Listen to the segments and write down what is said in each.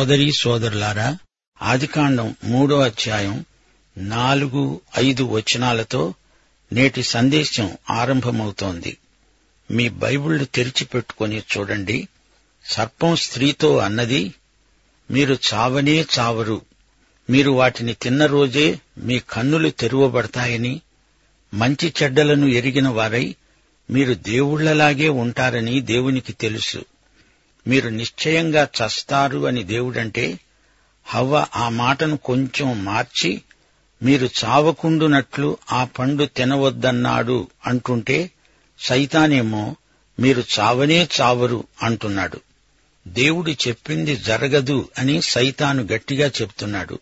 సోదరీ సోదరులారా ఆదికాండం మూడో అధ్యాయం నాలుగు ఐదు వచనాలతో నేటి సందేశం ఆరంభమవుతోంది. మీ బైబిళ్ళు తెరిచిపెట్టుకుని చూడండి. సర్పం స్త్రీతో అన్నది మీరు చావనే చావరు. మీరు వాటిని తిన్న రోజే మీ కన్నులు తెరువబడతాయని మంచి చెడ్డలను ఎరిగిన వారై మీరు దేవుళ్ళలాగే ఉంటారని దేవునికి తెలుసు. మీరు నిశ్చయంగా చస్తారు అని దేవుడంటే హవ్వ ఆ మాటను కొంచెం మార్చి మీరు చావకుండునట్లు ఆ పండు తినవద్దన్నాడు అంటుంటే సైతానేమో మీరు చావనే చావరు అంటున్నాడు. దేవుడు చెప్పింది జరగదు అని సైతాను గట్టిగా చెప్తున్నాడు.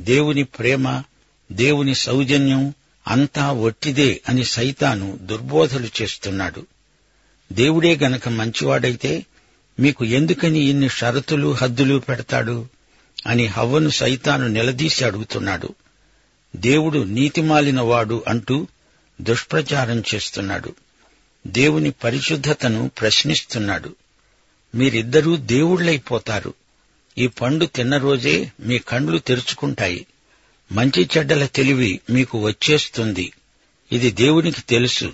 దేవుని ప్రేమ దేవుని సౌజన్యం అంతా ఒట్టిదే అని సైతాను దుర్బోధలు చేస్తున్నాడు. దేవుడే గనక మంచివాడైతే మీకు ఎందుకని ఇన్ని షరతులు హద్దులు పెడతాడు? అని హవ్వను సైతాను నిలదీసి అడుగుతున్నాడు. దేవుడు నీతిమాలినవాడు అంటూ దుష్ప్రచారం చేస్తున్నాడు. దేవుని పరిశుద్ధతను ప్రశ్నిస్తున్నాడు. మీరిద్దరూ దేవుళ్ళైపోతారు ఈ పండు తిన్న రోజే మీ కండ్లు తెరుచుకుంటాయి. మంచి చెడ్డల తెలివి మీకు వచ్చేస్తుంది. ఇది దేవునికి తెలుసు.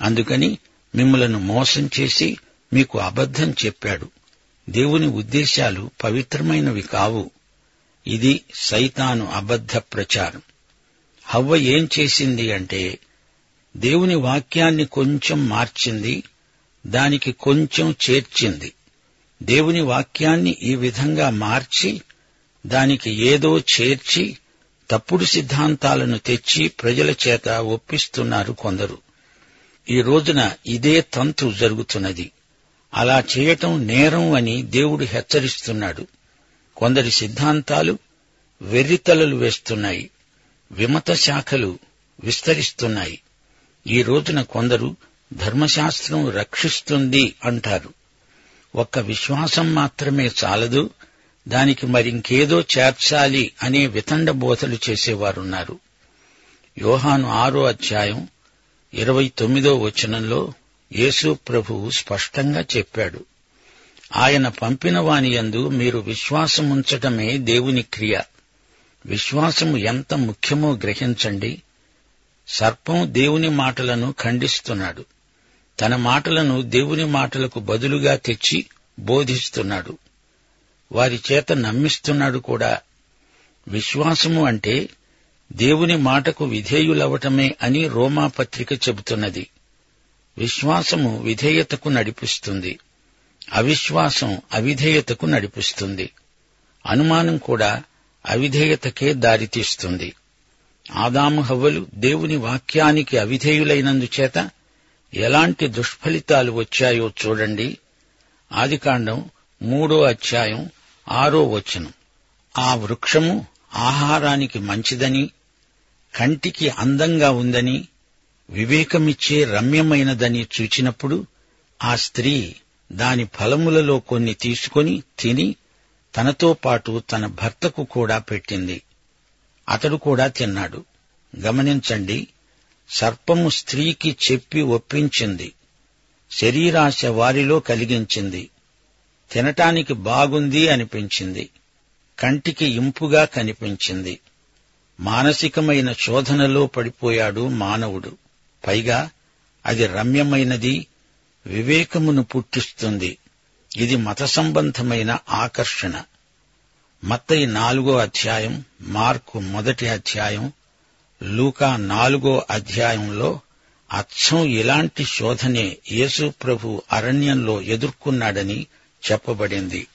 అందుకని మిమ్మలను మోసం చేసి మీకు అబద్ధం చెప్పాడు. దేవుని ఉద్దేశాలు పవిత్రమైనవి కావు. ఇది సైతాను అబద్ధ ప్రచారం. హవ్వ ఏం చేసింది అంటే దేవుని వాక్యాన్ని కొంచెం మార్చింది దానికి కొంచెం చేర్చింది. దేవుని వాక్యాన్ని ఈ విధంగా మార్చి దానికి ఏదో చేర్చి తప్పుడు సిద్ధాంతాలను తెచ్చి ప్రజల చేత ఒప్పిస్తున్నారు కొందరు. ఈ రోజున ఇదే తంతు జరుగుతున్నది. అలా చేయటం నేరం అని దేవుడు హెచ్చరిస్తున్నాడు. కొందరి సిద్ధాంతాలు వెర్రితలలు వేస్తున్నాయి. విమత శాఖలు విస్తరిస్తున్నాయి. ఈ రోజున కొందరు ధర్మశాస్త్రం రక్షిస్తుంది అంటారు. ఒక్క విశ్వాసం మాత్రమే చాలదు. దానికి మరింకేదో చేర్చాలి అనే వితండ బోధలు చేసేవారున్నారు. యోహాను ఆరో అధ్యాయం ఇరవై తొమ్మిదో వచనంలో యేసు ప్రభువు స్పష్టంగా చెప్పాడు. ఆయన పంపిన వానియందు మీరు విశ్వాసముంచటమే దేవుని క్రియ. విశ్వాసము ఎంత ముఖ్యమో గ్రహించండి. సర్పం దేవుని మాటలను ఖండిస్తున్నాడు. తన మాటలను దేవుని మాటలకు బదులుగా తెచ్చి బోధిస్తున్నాడు. వారి చేత నమ్మిస్తున్నాడు కూడా. విశ్వాసము అంటే దేవుని మాటకు విధేయులవటమే అని రోమాపత్రిక చెబుతున్నది. విశ్వాసము విధేయతకు నడిపిస్తుంది. అవిశ్వాసం అవిధేయతకు నడిపిస్తుంది. అనుమానం కూడా అవిధేయతకే దారితీస్తుంది. ఆదాము హవ్వలు దేవుని వాక్యానికి అవిధేయులైనందుచేత ఎలాంటి దుష్ఫలితాలు వచ్చాయో చూడండి. ఆదికాండం మూడో అధ్యాయం ఆరో వచనం. ఆ వృక్షము ఆహారానికి మంచిదని కంటికి అందంగా ఉందని వివేకమిచ్చే రమ్యమైనదని చూచినప్పుడు ఆ స్త్రీ దాని ఫలములలో కొన్ని తీసుకొని తిని తనతో పాటు తన భర్తకు కూడా పెట్టింది. అతడు కూడా తిన్నాడు. గమనించండి సర్పము స్త్రీకి చెప్పి ఒప్పించింది. శరీరాశ వారిలో కలిగించింది. తినటానికి బాగుంది అనిపించింది. కంటికి ఇంపుగా కనిపించింది. మానసికమైన శోధనలో పడిపోయాడు మానవుడు. పైగా అది రమ్యమైనది వివేకమును పుట్టిస్తుంది. ఇది మత సంబంధమైన ఆకర్షణ. మత్తయి నాలుగో అధ్యాయం మార్కు మొదటి అధ్యాయం లూకా నాలుగో అధ్యాయంలో అచ్చం ఇలాంటి శోధనే యేసు ప్రభు అరణ్యంలో ఎదుర్కొన్నాడని చెప్పబడింది.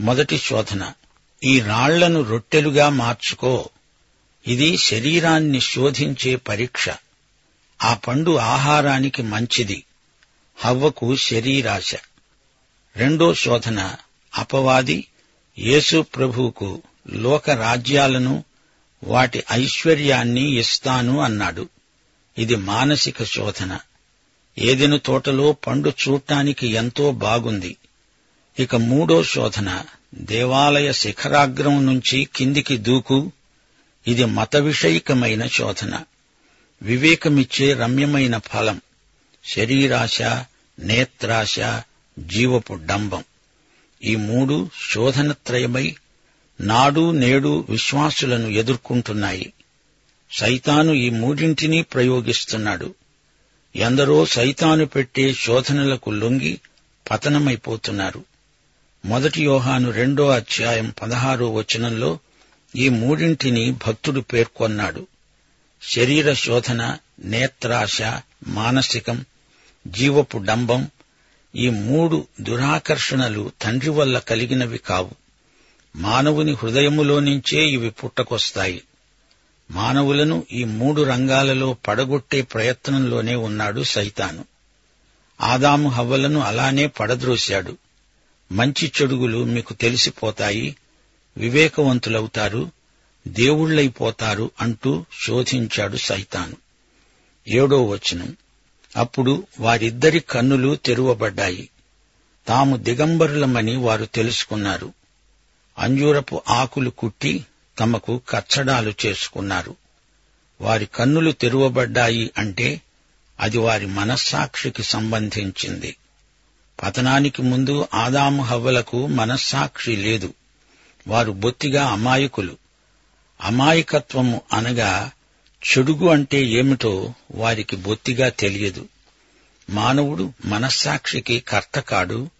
మొదటి శోధన ఈ రాళ్ళను రొట్టెలుగా మార్చుకో. ఇది శరీరాన్ని శోధించే పరీక్ష. ఆ పండు ఆహారానికి మంచిది. హవ్వకు శరీరాశ. రెండో శోధన అపవాది యేసు ప్రభువుకు లోక రాజ్యాలను వాటి ఐశ్వర్యాన్ని ఇస్తాను అన్నాడు. ఇది మానసిక శోధన. ఏదెను తోటలో పండు చూడటానికి ఎంతో బాగుంది. ఇక మూడో శోధన దేవాలయ శిఖరాగ్రం నుంచి కిందికి దూకు. ఇది మత విషయికమైన శోధన. వివేకమిచ్చే రమ్యమైన ఫలం శరీరాశ నేత్రాశ జీవపు డంబం. ఈ మూడు శోధనత్రయమై నాడు నేడు విశ్వాసులను ఎదుర్కొంటున్నాయి. సైతాను ఈ మూడింటినీ ప్రయోగిస్తున్నాడు. ఎందరో సైతాను పెట్టే శోధనలకు లొంగి పతనమైపోతున్నారు. మొదటి యోహాను రెండో అధ్యాయం పదహారో వచనంలో ఈ మూడింటిని భక్తుడు పేర్కొన్నాడు. శరీర శోధన నేత్రాశ మానసికం జీవపు డంబం ఈ మూడు దురాకర్షణలు తండ్రి వల్ల కలిగినవి కావు. మానవుని హృదయములో నుంచే ఇవి పుట్టకొస్తాయి. మానవులను ఈ మూడు రంగాలలో పడగొట్టే ప్రయత్నంలోనే ఉన్నాడు సైతాను. ఆదాము హవ్వలను అలానే పడద్రోశాడు. మంచి చెడుగులు మీకు తెలిసిపోతాయి. వివేకవంతులవుతారు. దేవుళ్ళైపోతారు అంటూ శోధించాడు సైతాను. ఏడో వచనం. అప్పుడు వారిద్దరి కన్నులు తెరువబడ్డాయి. తాము దిగంబరులమని వారు తెలుసుకున్నారు. అంజూరపు ఆకులు కుట్టి తమకు కచ్చడాలు చేసుకున్నారు. వారి కన్నులు తెరువబడ్డాయి అంటే అది వారి మనస్సాక్షికి సంబంధించింది. పతనానికి ముందు ఆదాము హవ్వలకు మనస్సాక్షి లేదు. వారు బొత్తిగా అమాయకులు. అమాయకత్వము అనగా చెడుగు అంటే ఏమిటో వారికి బొత్తిగా తెలియదు. మానవుడు మనస్సాక్షికి కర్త కాడు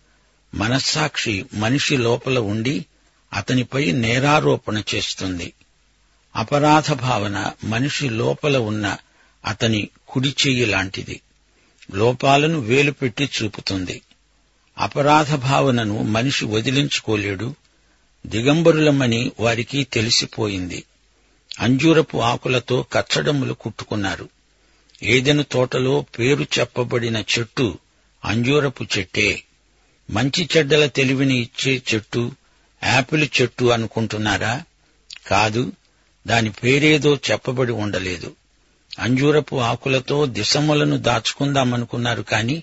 మనస్సాక్షి మనిషి లోపల ఉండి అతనిపై నేరారోపణ చేస్తుంది. అపరాధ భావన మనిషి లోపల ఉన్న అతని కుడి చెయ్యి లాంటిది. లోపాలను వేలుపెట్టి చూపుతుంది. అపరాధ భావనను మనిషి వదిలించుకోలేడు దిగంబరులమని వారికి తెలిసిపోయింది. అంజూరపు ఆకులతో కచ్చడములు కుట్టుకున్నారు. ఏదెను తోటలో పేరు చెప్పబడిన చెట్టు అంజూరపు చెట్టే. మంచి చెడ్డల తెలివిని ఇచ్చే చెట్టు యాపిల్ చెట్టు అనుకుంటున్నారా? కాదు దాని పేరేదో చెప్పబడి ఉండలేదు. అంజూరపు ఆకులతో దిశములను దాచుకుందామనుకున్నారు కాని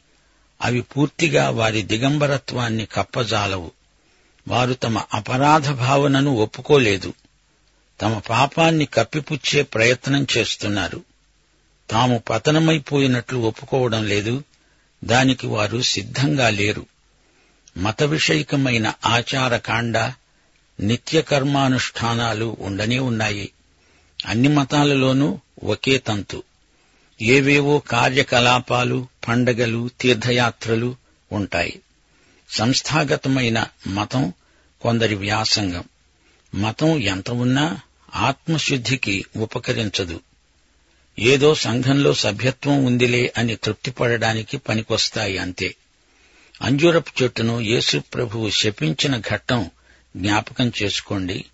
అవి పూర్తిగా వారి దిగంబరత్వాన్ని కప్పజాలవు. వారు తమ అపరాధ భావనను ఒప్పుకోలేదు. తమ పాపాన్ని కప్పిపుచ్చే ప్రయత్నం చేస్తున్నారు. తాము పతనమైపోయినట్లు ఒప్పుకోవడం లేదు. దానికి వారు సిద్ధంగా లేరు. మత విషయకమైన ఆచారకాండ నిత్యకర్మానుష్ఠానాలు ఉండనే ఉన్నాయి. అన్ని మతాలలోనూ ఒకే తంతు. ఏవేవో కార్యకలాపాలు పండగలు తీర్థయాత్రలు ఉంటాయి. సంస్థాగతమైన మతం కొందరి వ్యాసంగం. మతం ఎంత ఉన్నా ఆత్మశుద్ధికి ఉపకరించదు. ఏదో సంఘంలో సభ్యత్వం ఉందిలే అని తృప్తిపడడానికి పనికొస్తాయి అంతే. అంజూరపు చెట్టును యేసు ప్రభువు శపించిన ఘట్టం జ్ఞాపకం చేసుకోండి.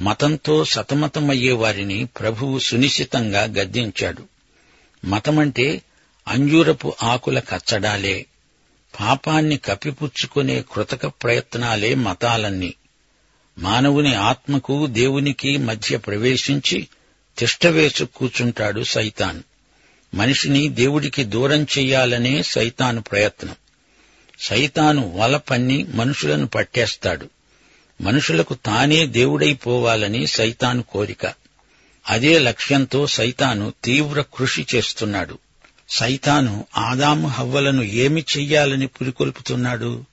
మతంతో సతమతమయ్యే వారిని ప్రభువు సునిశ్చితంగా గద్దించాడు. మతమంటే అంజూరపు ఆకుల కచ్చడాలే. పాపాన్ని కప్పిపుచ్చుకునే కృతక ప్రయత్నాలే మతాలన్నీ. మానవుని ఆత్మకు దేవునికి మధ్య ప్రవేశించి తిష్టవేసు కూర్చుంటాడు సైతాన్. మనిషిని దేవుడికి దూరం చెయ్యాలనే సైతాను ప్రయత్నం. సైతాను వల పన్ని మనుషులను పట్టేస్తాడు. మనుషులకు తానే దేవుడైపోవాలని సైతాను కోరిక. అదే లక్ష్యంతో సైతాను తీవ్ర కృషి చేస్తున్నాడు. సైతాను ఆదాము హవ్వలను ఏమి చెయ్యాలని పురికొల్పుతున్నాడు?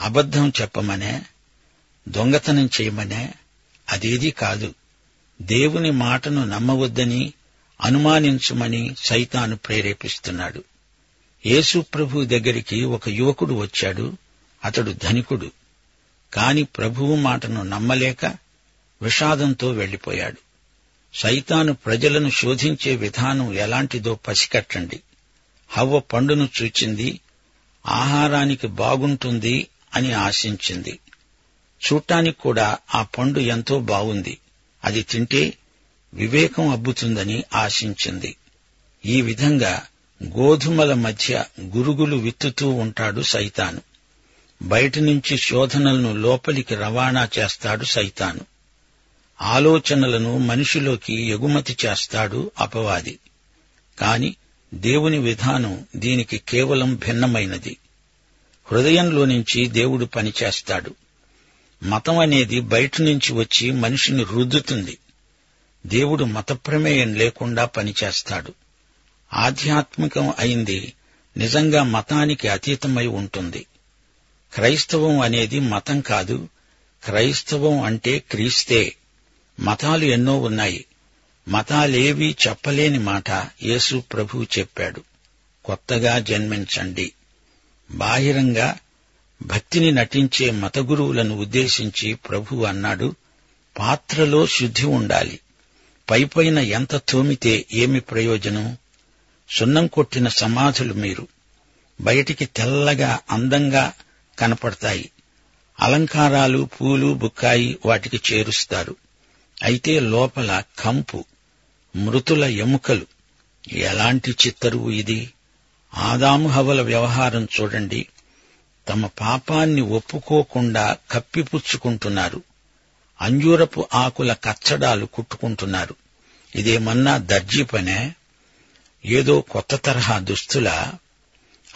అబద్ధం చెప్పమనే? దొంగతనం చేయమనే అదేదీ కాదు. దేవుని మాటను నమ్మవద్దని అనుమానించమని సైతాను ప్రేరేపిస్తున్నాడు. యేసు ప్రభు దగ్గరికి ఒక యువకుడు వచ్చాడు. అతడు ధనికుడు. కాని ప్రభువు మాటను నమ్మలేక విషాదంతో వెళ్ళిపోయాడు సైతాను ప్రజలను శోధించే విధానం ఎలాంటిదో పసికట్టండి. హవ్వ పండును చూచింది. ఆహారానికి బాగుంటుంది అని ఆశించింది. చూడటానికి కూడా ఆ పండు ఎంతో బాగుంది. అది తింటే వివేకం అబ్బుతుందని ఆశించింది. ఈ విధంగా గోధుమల మధ్య గురుగులు విత్తుతూ ఉంటాడు సైతాను. బయట నుంచి శోధనలను లోపలికి రవాణా చేస్తాడు సైతాను. ఆలోచనలను మనిషిలోకి ఎగుమతి చేస్తాడు అపవాది. కాని దేవుని విధానం దీనికి కేవలం భిన్నమైనది. హృదయంలో నుంచి దేవుడు పనిచేస్తాడు. మతం అనేది బయట నుంచి వచ్చి మనిషిని రుద్దుతుంది. దేవుడు మత ప్రమేయం లేకుండా పనిచేస్తాడు. ఆధ్యాత్మికం అయింది నిజంగా మతానికి అతీతమై ఉంటుంది. క్రైస్తవం అనేది మతం కాదు క్రైస్తవం అంటే క్రీస్తే. మతాలు ఎన్నో ఉన్నాయి. మతాలేవీ చెప్పలేని మాట యేసు ప్రభు చెప్పాడు. కొత్తగా జన్మించండి. బాహిరంగా భక్తిని నటించే మత గురువులను ఉద్దేశించి ప్రభు అన్నాడు పాత్రలో శుద్ధి ఉండాలి. పైపైన ఎంత తోమితే ఏమి ప్రయోజనం? సున్నం కొట్టిన సమాధులు మీరు. బయటికి తెల్లగా అందంగా కనపడతాయి. అలంకారాలు పూలు బుక్కాయి వాటికి చేరుస్తారు. అయితే లోపల కంపు మృతుల ఎముకలు. ఎలాంటి చిత్తరువు ఇది? ఆదాము హవల వ్యవహారం చూడండి. తమ పాపాన్ని ఒప్పుకోకుండా కప్పిపుచ్చుకుంటున్నారు. అంజూరపు ఆకుల కచ్చడాలు కుట్టుకుంటున్నారు. ఇదేమన్నా దర్జీ పనే? ఏదో కొత్త తరహా దుస్తుల?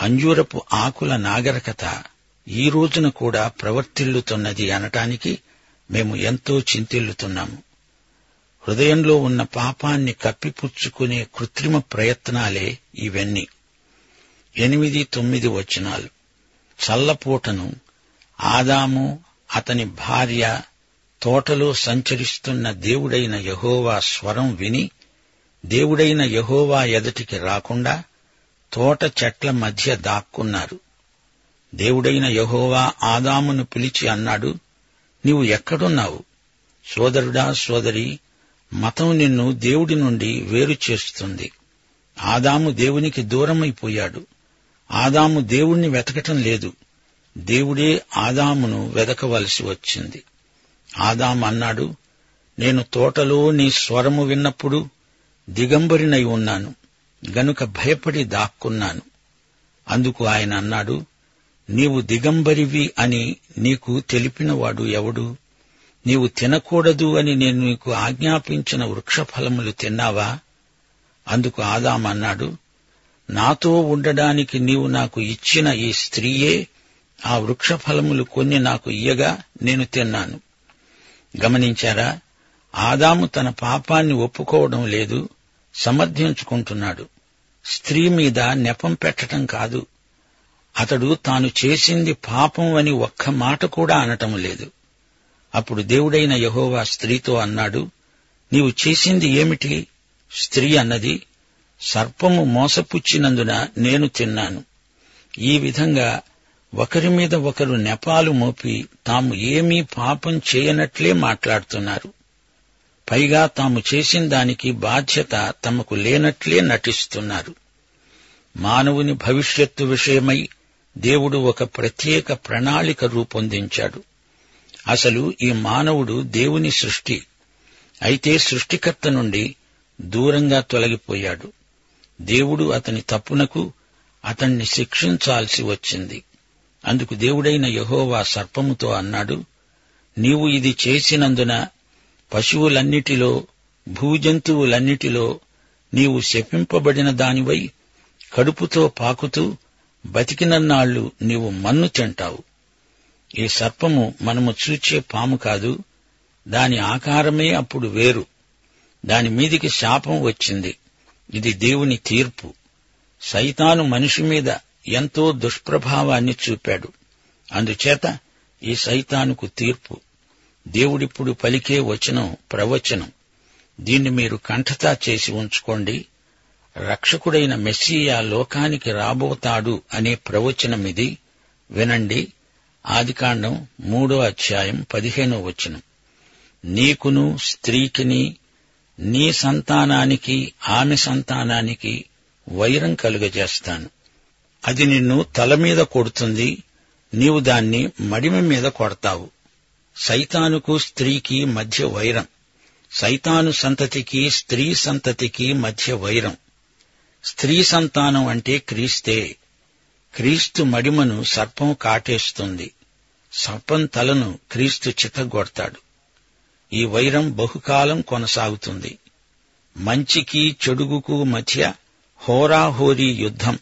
అంజూరపు ఆకుల నాగరికత ఈ రోజున కూడా ప్రవర్తిల్లుతున్నది అనటానికి మేము ఎంతో చింతిల్లుతున్నాము. హృదయంలో ఉన్న పాపాన్ని కప్పిపుచ్చుకునే కృత్రిమ ప్రయత్నాలే ఇవన్నీ. ఎనిమిది తొమ్మిది వచనాలు. చల్లపూటను ఆదాము అతని భార్య తోటలో సంచరిస్తున్న దేవుడైన యహోవా స్వరం విని దేవుడైన యహోవా ఎదటికి రాకుండా తోట చెట్ల మధ్య దాక్కున్నారు. దేవుడైన యహోవా ఆదామును పిలిచి అన్నాడు నీవు ఎక్కడున్నావు? సోదరుడా సోదరి మతం నిన్ను దేవుడి నుండి వేరు చేస్తుంది. ఆదాము దేవునికి దూరమైపోయాడు. ఆదాము దేవుణ్ణి వెతకటం లేదు. దేవుడే ఆదామును వెదకవలసి వచ్చింది. ఆదాము అన్నాడు నేను తోటలో నీ స్వరము విన్నప్పుడు దిగంబరినై ఉన్నాను గనుక భయపడి దాక్కున్నాను. అందుకు ఆయన అన్నాడు నీవు దిగంబరివి అని నీకు తెలిపినవాడు ఎవడు? నీవు తినకూడదు అని నేను నీకు ఆజ్ఞాపించిన వృక్షఫలములు తిన్నావా? అందుకు ఆదాం అన్నాడు నాతో ఉండడానికి నీవు నాకు ఇచ్చిన ఈ స్త్రీయే ఆ వృక్షఫలములు కొన్ని నాకు ఇయ్యగా నేను తిన్నాను. గమనించారా? ఆదాము తన పాపాన్ని ఒప్పుకోవడం లేదు సమర్థించుకుంటున్నాడు. స్త్రీ మీద నెపం పెట్టటం కాదు. అతడు తాను చేసింది పాపం అని ఒక్క మాట కూడా అనటం లేదు. అప్పుడు దేవుడైన యహోవా స్త్రీతో అన్నాడు నీవు చేసింది ఏమిటి? స్త్రీ అన్నది సర్పము మోసపుచ్చినందున నేను తిన్నాను. ఈ విధంగా ఒకరి మీద ఒకరు నెపాలు మోపి తాము ఏమీ పాపం చేయనట్లే మాట్లాడుతున్నారు. పైగా తాము చేసిన దానికి బాధ్యత తమకు లేనట్లే నటిస్తున్నారు. మానవుని భవిష్యత్తు విషయమై దేవుడు ఒక ప్రత్యేక ప్రణాళిక రూపొందించాడు. అసలు ఈ మానవుడు దేవుని సృష్టి. అయితే సృష్టికర్త నుండి దూరంగా తొలగిపోయాడు. దేవుడు అతని తప్పునకు అతన్ని శిక్షించాల్సి వచ్చింది. అందుకు దేవుడైన యహోవా సర్పముతో అన్నాడు నీవు ఇది చేసినందున పశువులన్నిటిలో భూజంతువులన్నిటిలో నీవు శపింపబడిన దానివై కడుపుతో పాకుతూ బతికినన్నాళ్ళు నీవు మన్ను తింటావు. ఈ సర్పము మనము చూచే పాము కాదు దాని ఆకారమే అప్పుడు వేరు. దాని మీదికి శాపం వచ్చింది. ఇది దేవుని తీర్పు. సైతాను మనిషి మీద ఎంతో దుష్ప్రభావాన్ని చూపాడు. అందుచేత ఈ సైతానుకు తీర్పు. దేవుడిప్పుడు పలికే వచనం ప్రవచనం. దీన్ని మీరు కంఠతా చేసి ఉంచుకోండి. రక్షకుడైన మెస్సియా లోకానికి రాబోతాడు అనే ప్రవచనమిది వినండి. ఆదికాండం మూడో అధ్యాయం పదిహేనో వచనం. నీకును స్త్రీకిని నీ సంతానానికి ఆమె సంతానానికి వైరం కలుగజేస్తాను. అది నిన్ను తల మీద కొడుతుంది నీవు దాన్ని మడిమ మీద కొడతావు. సైతానుకు స్త్రీకి మధ్య వైరం. సైతాను సంతతికి స్త్రీ సంతతికి మధ్య వైరం. స్త్రీ సంతానం అంటే క్రీస్తే. క్రీస్తు మడిమను సర్పం కాటేస్తుంది. సర్పం తలను క్రీస్తు చితగొడతాడు. ఈ వైరం బహుకాలం కొనసాగుతుంది. మంచికి చెడుగుకు మధ్య హోరాహోరీ యుద్ధం.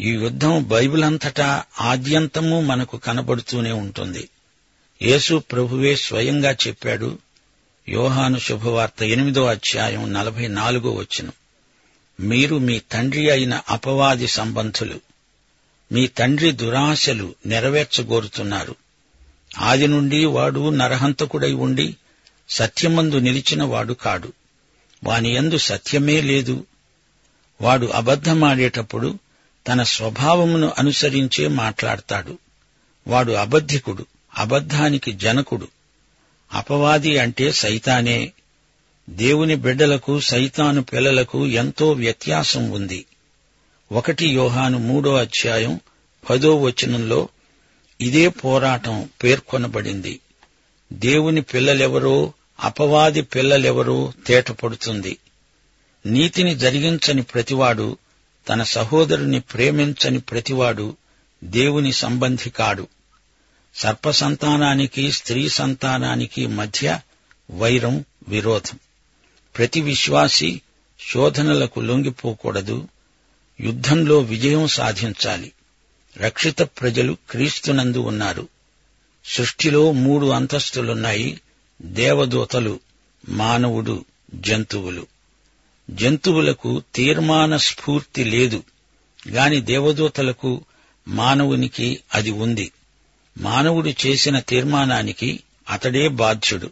ఈ యుద్ధం బైబిల్ అంతటా ఆద్యంతము మనకు కనబడుతూనే ఉంటుంది. యేసు ప్రభువే స్వయంగా చెప్పాడు యోహాను శుభవార్త ఎనిమిదో అధ్యాయం నలభై నాలుగో వచనం. మీరు మీ తండ్రి అయిన అపవాది సంబంధులు మీ తండ్రి దురాశలు నెరవేర్చగోరుతున్నారు. ఆది నుండి వాడు నరహంతకుడై ఉండి సత్యమందు నిలిచిన వాడు కాడు. వాని యందు సత్యమే లేదు. వాడు అబద్ధమాడేటప్పుడు తన స్వభావమును అనుసరించే మాట్లాడతాడు. వాడు అబద్ధికుడు అబద్ధానికి జనకుడు. అపవాది అంటే సైతానే. దేవుని బిడ్డలకు సైతాను పిల్లలకు ఎంతో వ్యత్యాసం ఉంది. ఒకటి యోహాను మూడో అధ్యాయం పదో వచనంలో ఇదే పోరాటం పేర్కొనబడింది. దేవుని పిల్లలెవరో అపవాది పిల్లలెవరో తేటపడుతుంది. నీతిని జరిగించని ప్రతివాడు తన సహోదరుని ప్రేమించని ప్రతివాడు దేవుని సంబంధి కాడు. సర్పసంతానానికి స్త్రీ సంతానానికి మధ్య వైరం విరోధం. ప్రతి విశ్వాసి శోధనలకు లొంగిపోకూడదు. యుద్ధంలో విజయం సాధించాలి. రక్షిత ప్రజలు క్రీస్తునందు ఉన్నారు. సృష్టిలో మూడు అంతస్తులున్నాయి. దేవదూతలు మానవుడు జంతువులు. జంతువులకు తీర్మాన స్ఫూర్తి లేదు గాని దేవదూతలకు మానవునికి అది ఉంది. మానవుడు చేసిన తీర్మానానికి అతడే బాధ్యుడు.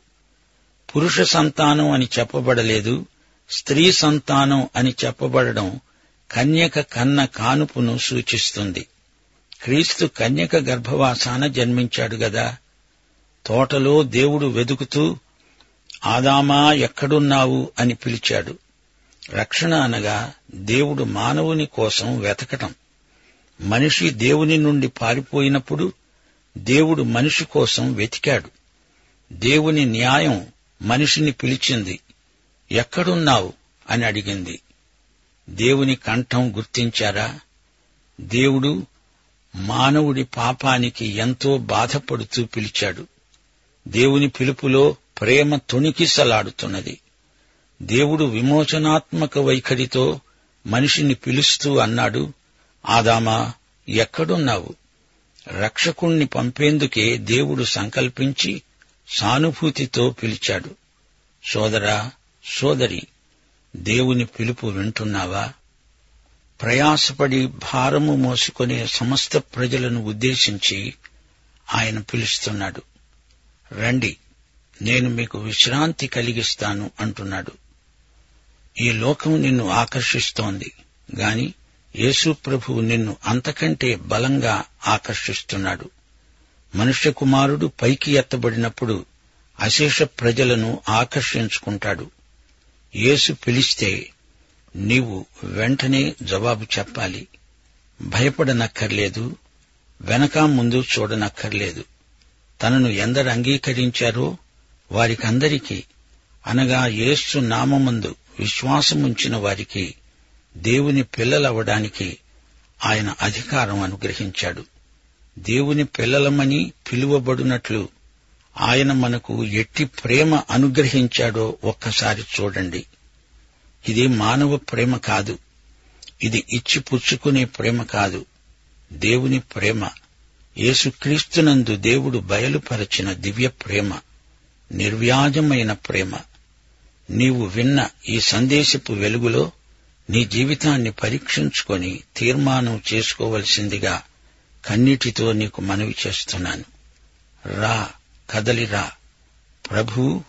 పురుష సంతానం అని చెప్పబడలేదు స్త్రీ సంతానం అని చెప్పబడడం కన్యక కన్న కానుపును సూచిస్తుంది. క్రీస్తు కన్యక గర్భవాసాన జన్మించాడు గదా తోటలో దేవుడు వెదుకుతూ ఆదామా ఎక్కడున్నావు? అని పిలిచాడు. రక్షణ అనగా దేవుడు మానవుని కోసం వెతకటం. మనిషి దేవుని నుండి పారిపోయినప్పుడు దేవుడు మనిషి కోసం వెతికాడు. దేవుని న్యాయం మనిషిని పిలిచింది. ఎక్కడున్నావు? అని అడిగింది. దేవుని కంఠం గుర్తించారా? దేవుడు మానవుడి పాపానికి ఎంతో బాధపడుతూ పిలిచాడు. దేవుని పిలుపులో ప్రేమ తొణికిసలాడుతున్నది. దేవుడు విమోచనాత్మక వైఖరితో మనిషిని పిలుస్తూ అన్నాడు ఆదామా ఎక్కడున్నావు? రక్షకుణ్ణి పంపేందుకే దేవుడు సంకల్పించి సానుభూతితో పిలిచాడు. సోదరా సోదరి దేవుని పిలుపు వింటున్నావా? ప్రయాసపడి భారము మోసుకునే సమస్త ప్రజలను ఉద్దేశించి ఆయన పిలుస్తున్నాడు. రండి నేను మీకు విశ్రాంతి కలిగిస్తాను అంటున్నాడు. ఈ లోకం నిన్ను ఆకర్షిస్తోంది గాని యేసు ప్రభువు నిన్ను అంతకంటే బలంగా ఆకర్షిస్తున్నాడు. మనుష్య కుమారుడు పైకి ఎత్తబడినప్పుడు అశేష ప్రజలను ఆకర్షించుకుంటాడు. యేసు పిలిస్తే నీవు వెంటనే జవాబు చెప్పాలి. భయపడనక్కర్లేదు వెనక ముందు చూడనక్కర్లేదు. తనను ఎందరు అంగీకరించారో వారికందరికీ అనగా యేసు నామమందు విశ్వాసముంచిన వారికి దేవుని పిల్లలవ్వడానికి ఆయన అధికారం అనుగ్రహించాడు. దేవుని పిల్లలమని పిలువబడినట్లు ఆయన మనకు ఎట్టి ప్రేమ అనుగ్రహించాడో ఒక్కసారి చూడండి. ఇది మానవ ప్రేమ కాదు. ఇది ఇచ్చి పుచ్చుకునే ప్రేమ కాదు. దేవుని ప్రేమ. యేసుక్రీస్తునందు దేవుడు బయలుపరచిన దివ్య ప్రేమ నిర్వ్యాజమైన ప్రేమ. నీవు విన్న ఈ సందేశపు వెలుగులో నీ జీవితాన్ని పరీక్షించుకొని తీర్మానం చేసుకోవలసిందిగా కన్నిటితో నీకు మనవి చేస్తున్నాను. రా కదలిరా ప్రభు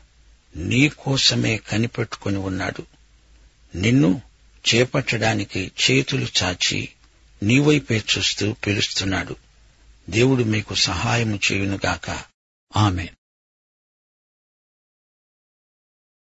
నీ కోసమే కనిపెట్టుకుని ఉన్నాడు. నిన్ను చేపట్టడానికి చేతులు చాచి నీవైపే చూస్తూ పిలుస్తున్నాడు. దేవుడు మీకు సహాయము చేయునుగాక. ఆమె